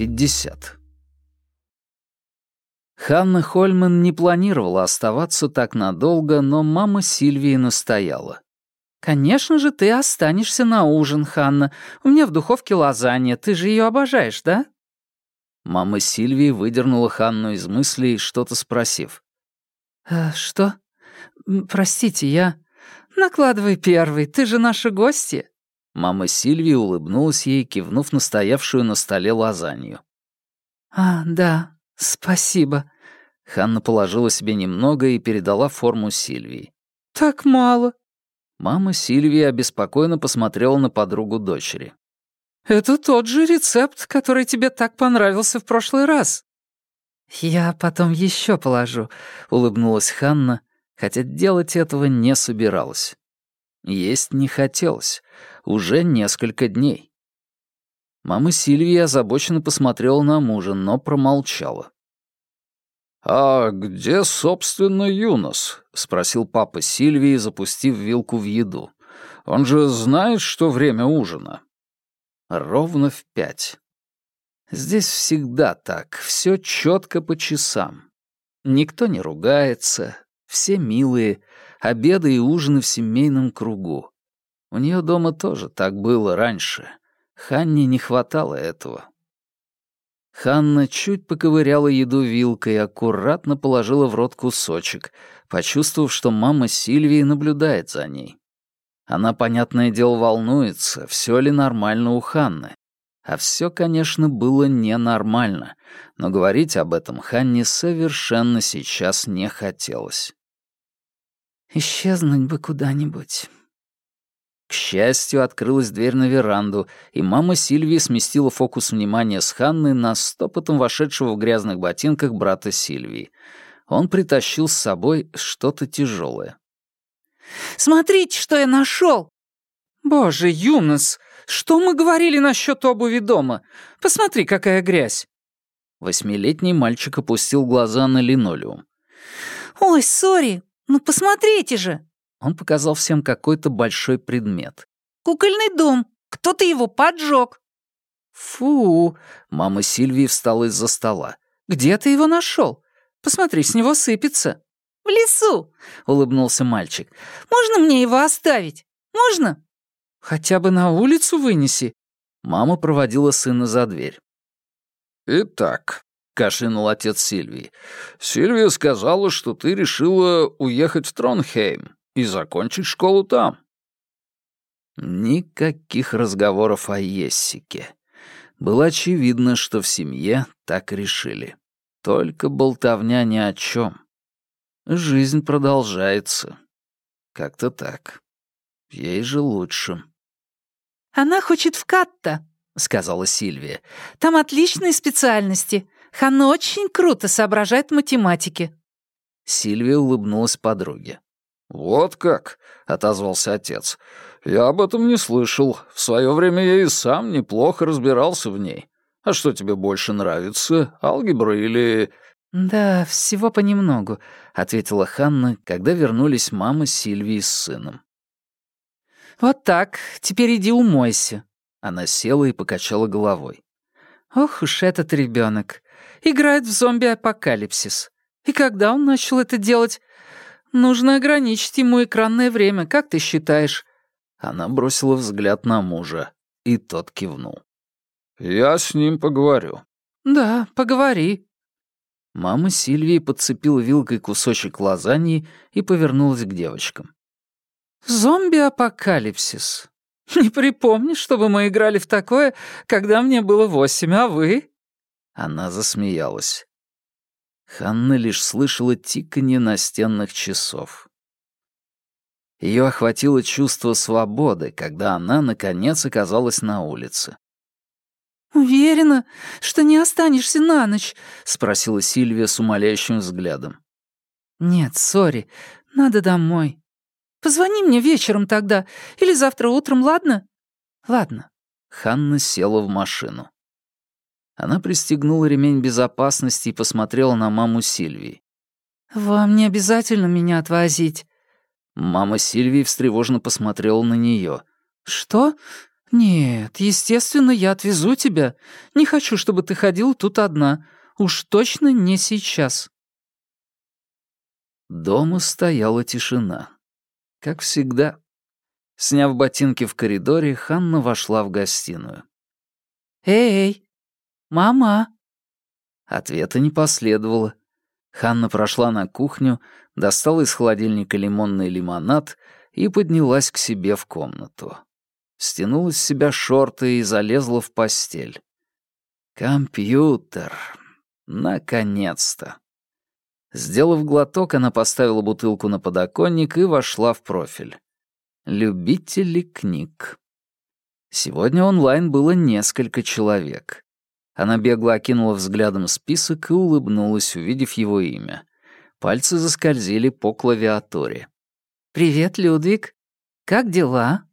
50. Ханна Хольман не планировала оставаться так надолго, но мама Сильвии настояла. «Конечно же, ты останешься на ужин, Ханна. У меня в духовке лазанья, ты же ее обожаешь, да?» Мама Сильвии выдернула Ханну из мыслей, что-то спросив. «Э, «Что? Простите, я...» «Накладывай первый, ты же наши гости». Мама Сильвии улыбнулась ей, кивнув на стоявшую на столе лазанью. «А, да, спасибо». Ханна положила себе немного и передала форму Сильвии. «Так мало». Мама Сильвии обеспокоенно посмотрела на подругу дочери. «Это тот же рецепт, который тебе так понравился в прошлый раз». «Я потом еще положу», — улыбнулась Ханна, хотя делать этого не собиралась. Есть не хотелось. Уже несколько дней. Мама Сильвии озабоченно посмотрела на мужа, но промолчала. «А где, собственно, Юнос?» — спросил папа Сильвии, запустив вилку в еду. «Он же знает, что время ужина». Ровно в пять. Здесь всегда так, все четко по часам. Никто не ругается, все милые, обеды и ужины в семейном кругу. У нее дома тоже так было раньше. Ханне не хватало этого. Ханна чуть поковыряла еду вилкой и аккуратно положила в рот кусочек, почувствовав, что мама Сильвии наблюдает за ней. Она, понятное дело, волнуется, все ли нормально у Ханны. А все, конечно, было ненормально, но говорить об этом Ханне совершенно сейчас не хотелось. «Исчезнуть бы куда-нибудь», к счастью, открылась дверь на веранду, и мама Сильвии сместила фокус внимания с Ханны на стопотом вошедшего в грязных ботинках брата Сильвии. Он притащил с собой что-то тяжелое. «Смотрите, что я нашел!» «Боже, Юнос, что мы говорили насчет обуви дома? Посмотри, какая грязь!» Восьмилетний мальчик опустил глаза на линолеум. «Ой, сори, ну посмотрите же!» Он показал всем какой-то большой предмет. «Кукольный дом. Кто-то его поджег». «Фу!» — мама Сильвии встала из-за стола. «Где ты его нашел? Посмотри, с него сыпется». «В лесу!» — улыбнулся мальчик. «Можно мне его оставить? Можно?» «Хотя бы на улицу вынеси». Мама проводила сына за дверь. «Итак», — кашлянул отец Сильвии, — «Сильвия сказала, что ты решила уехать в Тронхейм и закончить школу там». Никаких разговоров о Ессике. Было очевидно, что в семье так решили. Только болтовня ни о чем. Жизнь продолжается. Как-то так. Ей же лучше. «Она хочет в Катта», — сказала Сильвия. «Там отличные специальности. Ханна очень круто соображает в математике». Сильвия улыбнулась подруге. «Вот как?» — отозвался отец. «Я об этом не слышал. В свое время я и сам неплохо разбирался в ней. А что тебе больше нравится, алгебра или...» «Да, всего понемногу», — ответила Ханна, когда вернулись мама Сильвии с сыном. «Вот так, теперь иди умойся». Она села и покачала головой. «Ох уж этот ребенок. Играет в зомби-апокалипсис. И когда он начал это делать? Нужно ограничить ему экранное время, как ты считаешь?» Она бросила взгляд на мужа, и тот кивнул. «Я с ним поговорю». «Да, поговори». Мама Сильвии подцепила вилкой кусочек лазаньи и повернулась к девочкам. «Зомби-апокалипсис. Не припомню, чтобы мы играли в такое, когда мне было восемь, а вы?» Она засмеялась. Ханна лишь слышала тиканье настенных часов. Ее охватило чувство свободы, когда она, наконец, оказалась на улице. «Уверена, что не останешься на ночь?» — спросила Сильвия с умоляющим взглядом. «Нет, сори, надо домой. Позвони мне вечером тогда, или завтра утром, ладно?» «Ладно». Ханна села в машину. Она пристегнула ремень безопасности и посмотрела на маму Сильвии. «Вам не обязательно меня отвозить». Мама Сильвии встревоженно посмотрела на нее. «Что? «Нет, естественно, я отвезу тебя. Не хочу, чтобы ты ходила тут одна. Уж точно не сейчас». Дома стояла тишина. Как всегда. Сняв ботинки в коридоре, Ханна вошла в гостиную. «Эй, мама!» Ответа не последовало. Ханна прошла на кухню, достала из холодильника лимонный лимонад и поднялась к себе в комнату. Стянула с себя шорты и залезла в постель. Компьютер. Наконец-то. Сделав глоток, она поставила бутылку на подоконник и вошла в профиль. Любители книг. Сегодня онлайн было несколько человек. Она бегло окинула взглядом список и улыбнулась, увидев его имя. Пальцы заскользили по клавиатуре. «Привет, Людвиг. Как дела?»